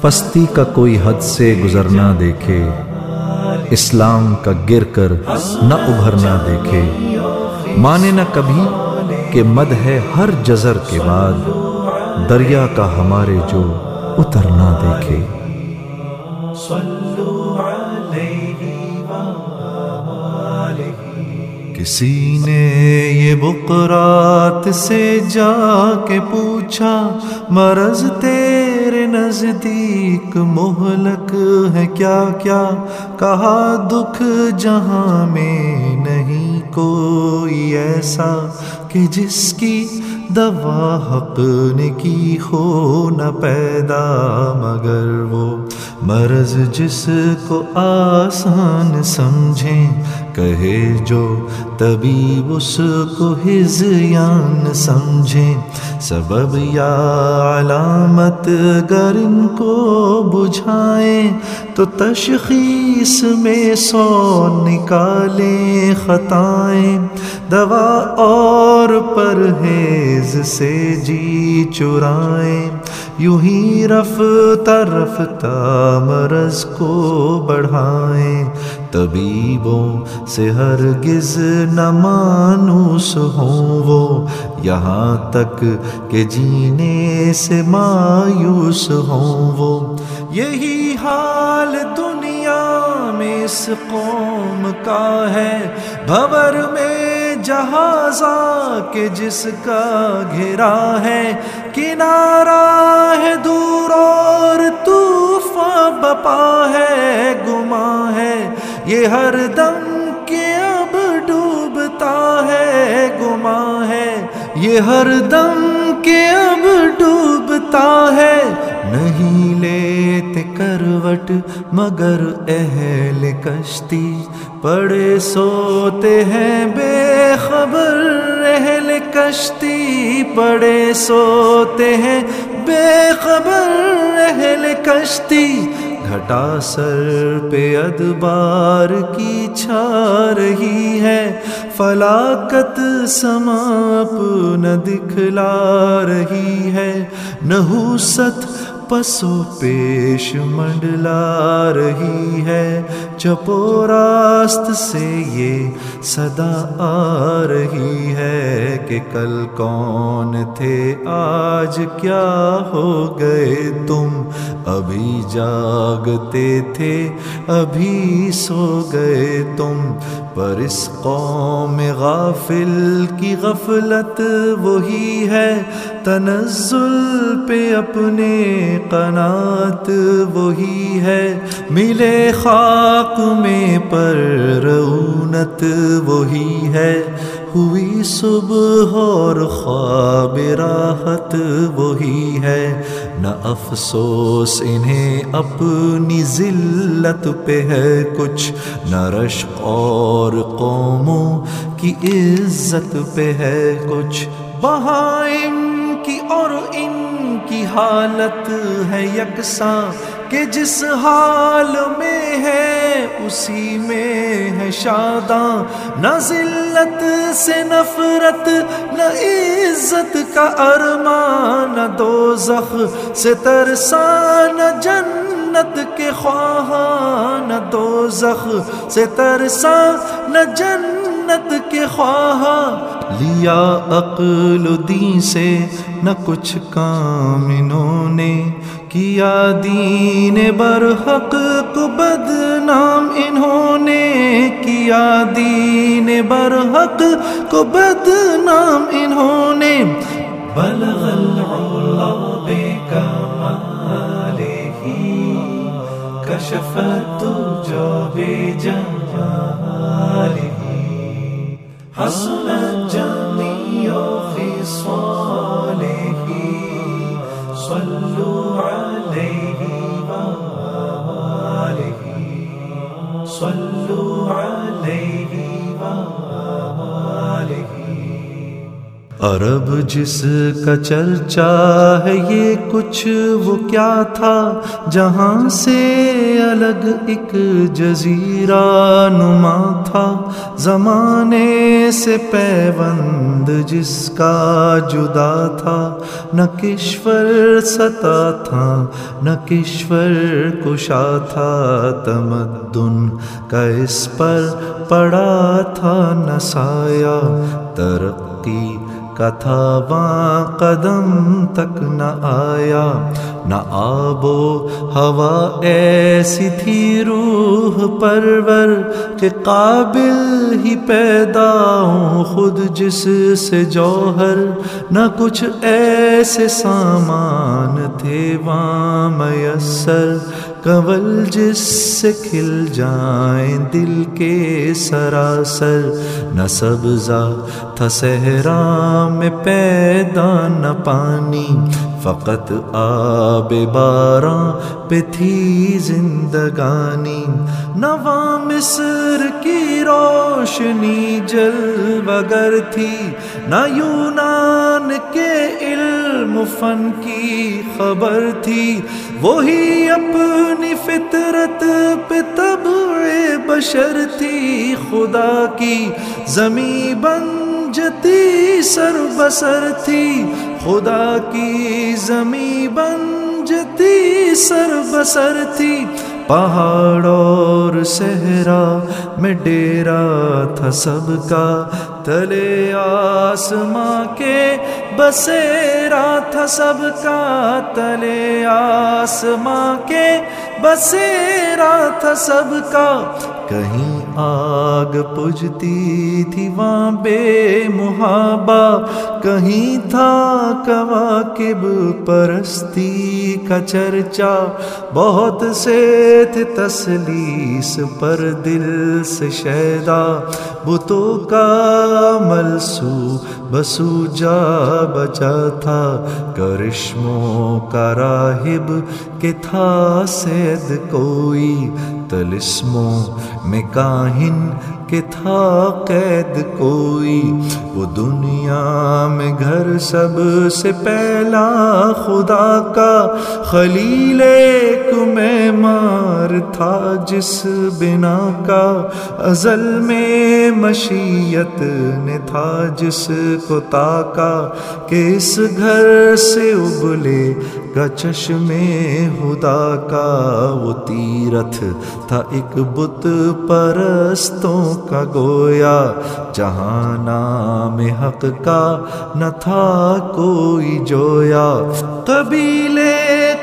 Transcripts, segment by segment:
پستی کا کوئی حد سے گزرنا دیکھے اسلام کا گر کر نہ ابھرنا دیکھے۔ مانے نہ کبھی کہ مد ہے ہر جزر کے بعد دریا کا ہمارے جو اترنا دیکھے۔ کسی نے یہ بقرات سے جا کے پوچھا، مرض تیرے نزدیک مہلک ہے کیا کیا؟ کہا، دکھ جہاں میں نہیں کوئی ایسا کہ جس کی دوا حق نے کی ہو نہ پیدا، مگر وہ مرض جس کو آسان سمجھیں۔ کہے جو طبیب اس کو ہزیان سمجھیں سبب یا علامت گر ان کو بجھائیں تو تشخیص میں سو نکالیں خطائیں۔ دوا اور پرہیز سے جی چرائیں۔ یوں ہی رفتہ رفتہ مرض کو بڑھائیں۔ طبیبوں سے ہرگز نہ مانوس ہوں وہ۔ یہاں تک کہ جینے سے مایوس ہوں وہ۔ یہی حال دنیا میں اس قوم کا ہے۔ بھور میں جہازا کہ جس کا گھرا ہے۔ کنارہ ہے دور اور طوفان بپا ہے۔ گما یہ ہر دم کے اب ڈوبتا ہے گما ہے۔ یہ ہر دم کے اب ڈوبتا ہے۔ نہیں لیتے کروٹ مگر اہل کشتی۔ پڑے سوتے ہیں بے خبر اہل کشتی۔ پڑے سوتے ہیں بے خبر اہل کشتی۔ گھٹا سر پہ ادبار کی چھا رہی ہے فلاکت سماپ نہ دکھلا رہی ہے نحوست پسو پیش منڈلا رہی ہے، چپو راست سے یہ صدا آ رہی ہے کہ کل کون تھے، آج کیا ہو گئے تم؟ ابھی جاگتے تھے، ابھی سو گئے تم۔ پر اس قوم غافل کی غفلت وہی ہے۔ تنزل پہ اپنے قنات وہی ہے۔ ملے خاک میں پر رونت وہی ہے۔ ہوئی صبح اور خواب راحت وہی ہے۔ نہ افسوس انہیں اپنی ذلت پہ ہے کچھ، نہ رش اور قوموں کی عزت پہ ہے کچھ۔ بہائم کی اور ان کی حالت ہے یکساں۔ کہ جس حال میں ہے، اسی میں ہے شاداں۔ نہ ذلت سے نفرت، نہ عزت کا ارمان، نہ دو زخ سے ترسا نہ جنت کے خواہاں، نہ دو زخ سے ترسا نہ جنت کے خواہاں، لیا عقل دین سے نہ کچھ کام انہوں نے، کیا دین برحق کو بدنام انہوں نے، کیا دین برحق کو بدنام انہوں نے۔ بلغ العلا بے کشفت جو بے جمالہ حسن جميع خصاله صلوا عليه وآله صلوا عليه وآله عرب جس کا چرچا ہے یہ کچھ وہ کیا تھا جہاں سے الگ ایک جزیرہ نما تھا زمانے سے پیوند جس کا جدا تھا نہ کشور ستا تھا نہ کشور کشا تھا تمدن کا اس پر پڑا تھا نہ سایہ ترقی کا تھا وہاں قدم تک نہ آیا، نہ آب و ہوا ایسی تھی روح پرور کہ قابل ہی پیدا ہوں خود جس سے جوہر۔ نہ کچھ ایسے سامان تھے وہاں میسر کول جس سے کھل جائیں دل کے سراسر، نہ سبزہ تھا صحرا میں پیدا، نہ پانی، فقط آب باراں پہ تھی زندگانی۔ نواں مصر کی روشنی جل بگر تھی، نہ یونان کے علم فن کی خبر تھی، وہی اپنی فطرت پہ تب بشر تھی۔ خدا کی زمیں بن جتی سر بسر تھی۔ خدا کی زمیں بن جتی سر بسر تھی۔ پہاڑ اور صحرا میں ڈیرا تھا سب کا۔ تلے آسماں کے بسیرا تھا سب کا تلے آسماں کے بسیرا تھا سب کا کہیں آگ پجتی تھی وہاں بے محابہ کہیں تھا کواکب پرستی کا چرچا۔ بہت سے تھے تسلیس پر دل سے شیدا۔ بتوں کا ملسو، بسو جا بچا تھا۔ کرشموں کا راہب کہ تھا سید کوئی۔ تلسموں میں کاہن کہ تھا قید کوئی۔ وہ دنیا میں گھر سب سے پہلا خدا کا خلیل ایک میں مار تھا جس بنا کا ازل میں مشیت نے تھا جس کو تاکا کہ اس گھر سے ابلے کا چشم خدا کا۔ وہ تیرتھ تھا ایک بت پرستوں کا گویا جہاں نام حق کا نہ تھا کوئی جویا۔ قبیلے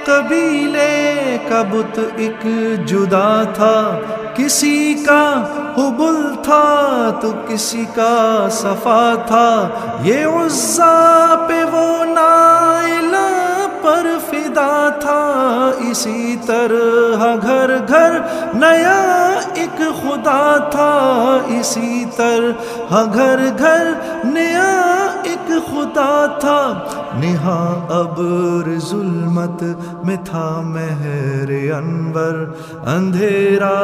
قبیلے کا بت ایک جدا تھا۔ کسی کا حبل تھا تو کسی کا صفا تھا۔ یہ عزا پہ وہ نائلہ پر فدا تھا اسی طرح گھر گھر نیا ایک خدا تھا اسی طرح گھر گھر نیا ایک خدا تھا نہا ابر ظلمت میں تھا مہر انور اندھیرا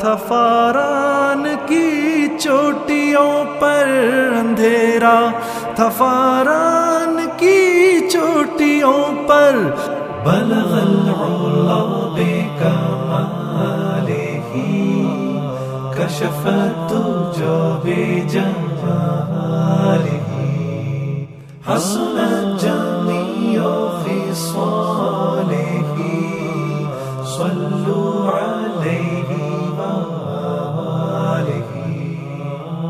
تھا فاران کی چوٹیوں پر اندھیرا تھا فاران کی چوٹیوں پر بلغ العلا بكماله كشف الدجى بجماله حسنت جميع خصاله صلوا عليه وآله.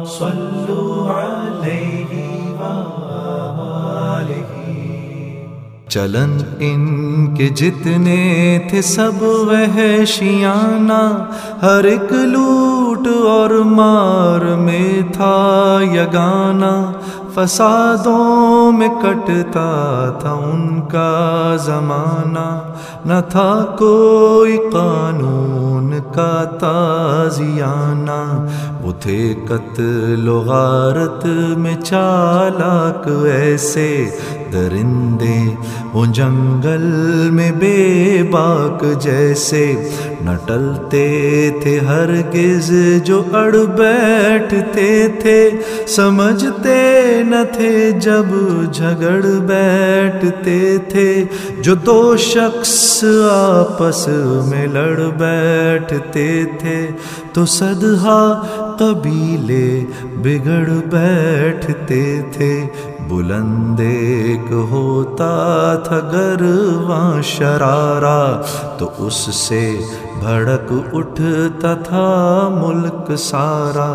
صلوا عليه وآله. چلن ان کے جتنے تھے سب وحشیانہ، ہر ایک لوٹ اور مار میں تھا یگانا فسادوں میں کٹتا تھا ان کا زمانہ۔ نہ تھا کوئی قانون کا تازیانہ۔ وہ تھے قتل و غارت میں چالاک ایسے۔ درندے، وہ جنگل میں بے باک جیسے نہ ٹلتے تھے ہرگز جو اڑ بیٹھتے تھے، سمجھتے نہ تھے جب جھگڑ بیٹھتے تھے، جو دو شخص آپس میں لڑ بیٹھتے تھے تو صدہا قبیلے بگڑ بیٹھتے تھے۔ بلند ایک ہوتا تھا گرواں شرارا، تو اس سے بھڑک اٹھتا تھا ملک سارا۔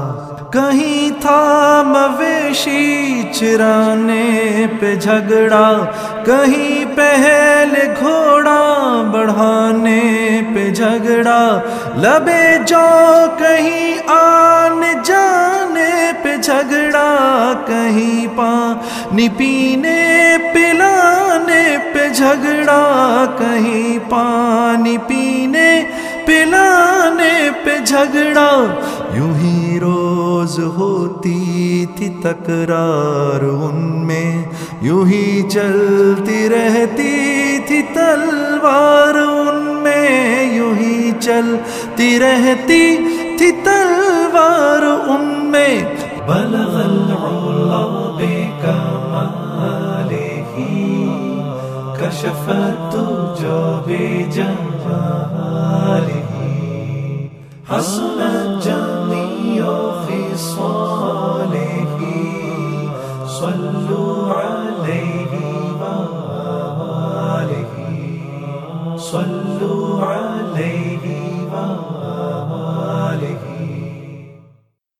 کہیں تھا مویشی چرانے پہ جھگڑا، کہیں پہل گھوڑا بڑھانے پہ جھگڑا۔ لبے جو کہیں آن جانے پہ جھگڑا۔ کہیں پانی پینے، پلانے پہ جھگڑا۔ کہیں پانی پینے، پلانے پہ جھگڑا۔ یوں ہی روز ہوتی تھی تکرار ان میں۔ یوں ہی چلتی رہتی تلوار ان میں یوں ہی چلتی رہتی تھی۔ تلوار ان میں بلغ العلا بكماله كشف الدجى بجماله حسن